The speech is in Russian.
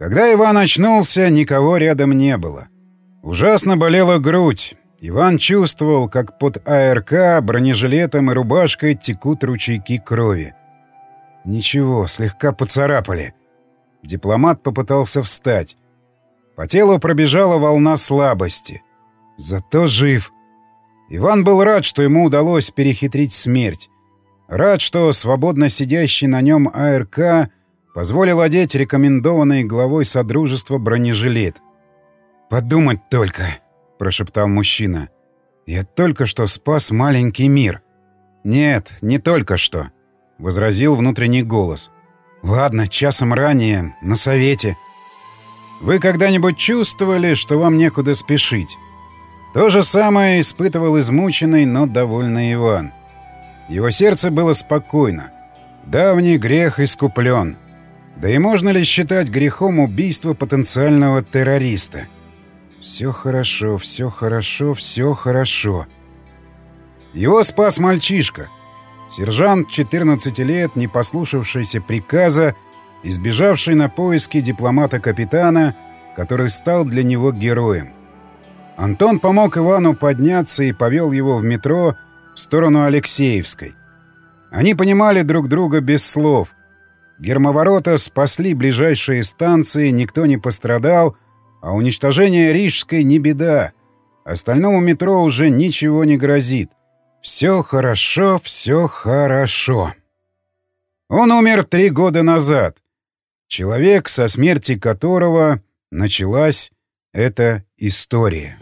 Когда Иван очнулся, никого рядом не было. Ужасно болела грудь. Иван чувствовал, как под АРК, бронежилетом и рубашкой текут ручейки крови. Ничего, слегка поцарапали. Дипломат попытался встать. По телу пробежала волна слабости. Зато жив. Иван был рад, что ему удалось перехитрить смерть. Рад, что свободно сидящий на нем АРК позволил одеть рекомендованный главой Содружества бронежилет. «Подумать только», — прошептал мужчина. «Я только что спас маленький мир». «Нет, не только что», — возразил внутренний голос. «Ладно, часом ранее, на совете». «Вы когда-нибудь чувствовали, что вам некуда спешить?» То же самое испытывал измученный, но довольный Иван. Его сердце было спокойно. Давний грех искуплен. Да и можно ли считать грехом убийство потенциального террориста? Все хорошо, все хорошо, все хорошо. Его спас мальчишка. Сержант 14 лет, не послушавшийся приказа, избежавший на поиски дипломата-капитана, который стал для него героем. Антон помог Ивану подняться и повел его в метро в сторону Алексеевской. Они понимали друг друга без слов. Гермоворота спасли ближайшие станции, никто не пострадал, а уничтожение Рижской не беда. Остальному метро уже ничего не грозит. Все хорошо, все хорошо. Он умер три года назад. Человек, со смерти которого началась эта история.